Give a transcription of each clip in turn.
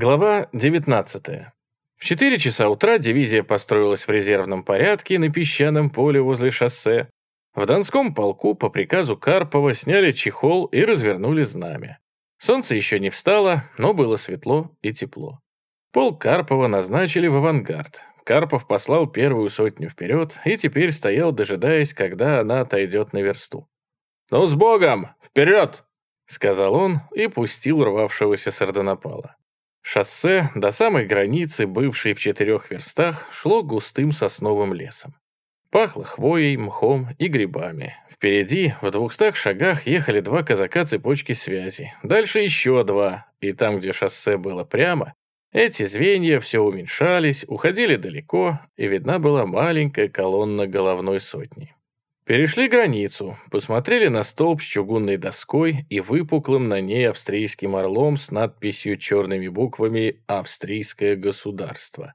Глава 19. В 4 часа утра дивизия построилась в резервном порядке на песчаном поле возле шоссе. В Донском полку по приказу Карпова сняли чехол и развернули знамя. Солнце еще не встало, но было светло и тепло. Полк Карпова назначили в авангард. Карпов послал первую сотню вперед и теперь стоял, дожидаясь, когда она отойдет на версту. «Ну, с Богом! Вперед!» — сказал он и пустил рвавшегося сардонапала. Шоссе до самой границы, бывшей в четырех верстах, шло густым сосновым лесом. Пахло хвоей, мхом и грибами. Впереди, в двухстах шагах, ехали два казака цепочки связи. Дальше еще два, и там, где шоссе было прямо, эти звенья все уменьшались, уходили далеко, и видна была маленькая колонна головной сотни. Перешли границу, посмотрели на столб с чугунной доской и выпуклым на ней австрийским орлом с надписью черными буквами «Австрийское государство».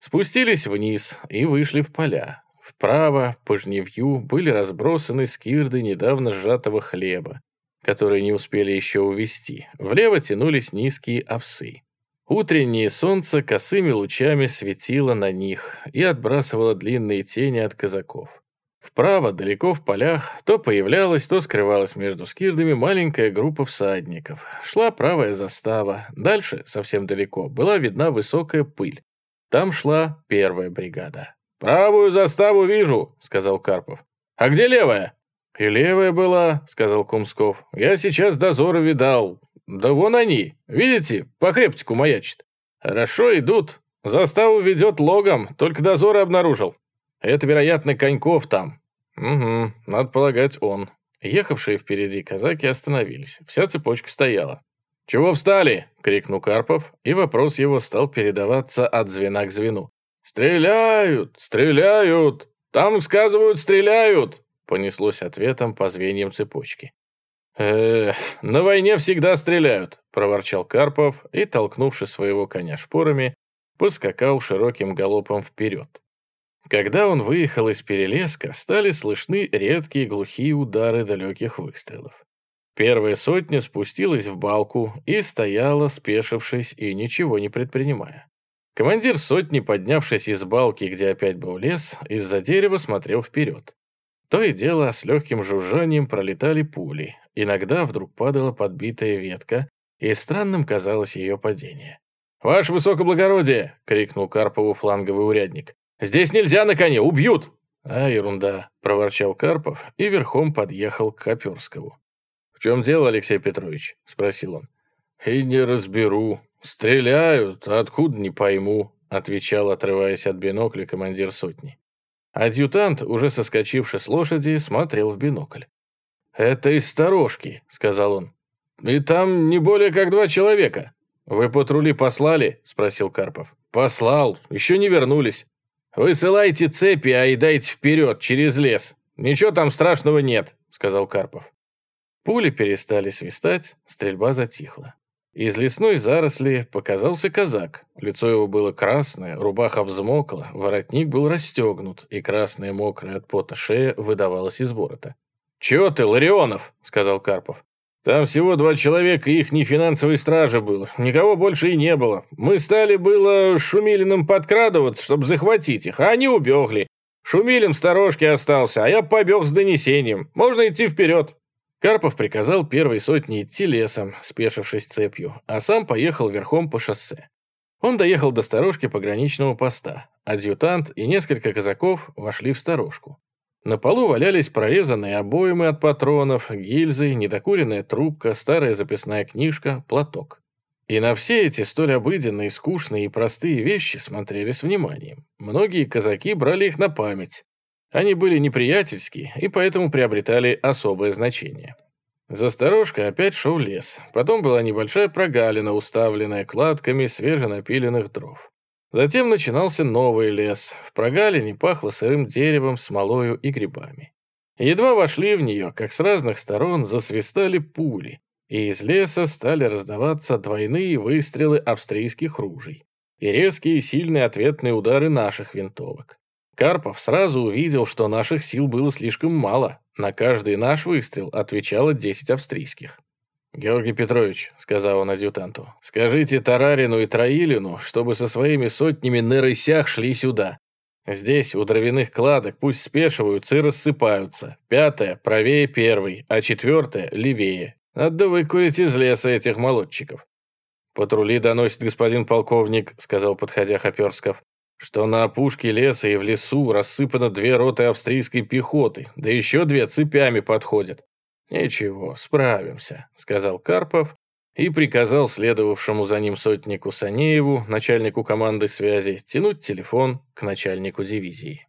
Спустились вниз и вышли в поля. Вправо, по жневью, были разбросаны скирды недавно сжатого хлеба, которые не успели еще увести. Влево тянулись низкие овсы. Утреннее солнце косыми лучами светило на них и отбрасывало длинные тени от казаков. Вправо, далеко в полях, то появлялась, то скрывалась между скирдами маленькая группа всадников. Шла правая застава. Дальше, совсем далеко, была видна высокая пыль. Там шла первая бригада. «Правую заставу вижу», — сказал Карпов. «А где левая?» «И левая была», — сказал Кумсков. «Я сейчас дозоры видал. Да вон они. Видите, по хребтику маячит. Хорошо идут. Заставу ведет логом, только дозоры обнаружил. Это, вероятно, Коньков там. Угу, надо полагать, он. Ехавшие впереди казаки остановились. Вся цепочка стояла. «Чего встали?» — крикнул Карпов, и вопрос его стал передаваться от звена к звену. «Стреляют! Стреляют! Там, сказывают, стреляют!» понеслось ответом по звеньям цепочки. «Эх, на войне всегда стреляют», — проворчал Карпов и, толкнувши своего коня шпорами, поскакал широким галопом вперед. Когда он выехал из перелеска, стали слышны редкие глухие удары далеких выстрелов. Первая сотня спустилась в балку и стояла, спешившись и ничего не предпринимая. Командир сотни, поднявшись из балки, где опять был лес, из-за дерева смотрел вперед. То и дело с легким жужжанием пролетали пули. Иногда вдруг падала подбитая ветка, и странным казалось ее падение. «Ваше высокоблагородие!» — крикнул Карпову фланговый урядник. Здесь нельзя на коне, убьют!» «А, ерунда», — проворчал Карпов и верхом подъехал к Коперскову. «В чем дело, Алексей Петрович?» — спросил он. «И не разберу. Стреляют, откуда не пойму», — отвечал, отрываясь от бинокля командир сотни. Адъютант, уже соскочивший с лошади, смотрел в бинокль. «Это из сторожки», — сказал он. «И там не более как два человека». «Вы патрули послали?» — спросил Карпов. «Послал. Еще не вернулись». «Высылайте цепи, а и дайте вперед, через лес. Ничего там страшного нет», — сказал Карпов. Пули перестали свистать, стрельба затихла. Из лесной заросли показался казак. Лицо его было красное, рубаха взмокла, воротник был расстегнут, и красная мокрая от пота шея выдавалась из ворота. «Чего ты, Ларионов?» — сказал Карпов. Там всего два человека и их нефинансовой стражи было. Никого больше и не было. Мы стали было Шумилиным подкрадываться, чтобы захватить их, а они убегли. Шумилин в сторожке остался, а я побег с донесением. Можно идти вперед. Карпов приказал первой сотне идти лесом, спешившись цепью, а сам поехал верхом по шоссе. Он доехал до сторожки пограничного поста. Адъютант и несколько казаков вошли в сторожку. На полу валялись прорезанные обоймы от патронов, гильзы, недокуренная трубка, старая записная книжка, платок. И на все эти столь обыденные, скучные и простые вещи смотрели с вниманием. Многие казаки брали их на память. Они были неприятельские и поэтому приобретали особое значение. За сторожкой опять шел лес. Потом была небольшая прогалина, уставленная кладками свеженапиленных дров. Затем начинался новый лес. В прогалине пахло сырым деревом, смолою и грибами. Едва вошли в нее, как с разных сторон засвистали пули, и из леса стали раздаваться двойные выстрелы австрийских ружей и резкие сильные ответные удары наших винтовок. Карпов сразу увидел, что наших сил было слишком мало. На каждый наш выстрел отвечало 10 австрийских. «Георгий Петрович», — сказал он адъютанту, — «скажите Тарарину и Троилину, чтобы со своими сотнями на рысях шли сюда. Здесь, у дровяных кладок, пусть спешиваются и рассыпаются. Пятое — правее первой, а четвертое — левее. Надо выкурить из леса этих молодчиков». «Патрули доносит господин полковник», — сказал, подходя Хоперсков, «что на опушке леса и в лесу рассыпано две роты австрийской пехоты, да еще две цепями подходят. «Ничего, справимся», — сказал Карпов и приказал следовавшему за ним сотнику Санееву, начальнику команды связи, тянуть телефон к начальнику дивизии.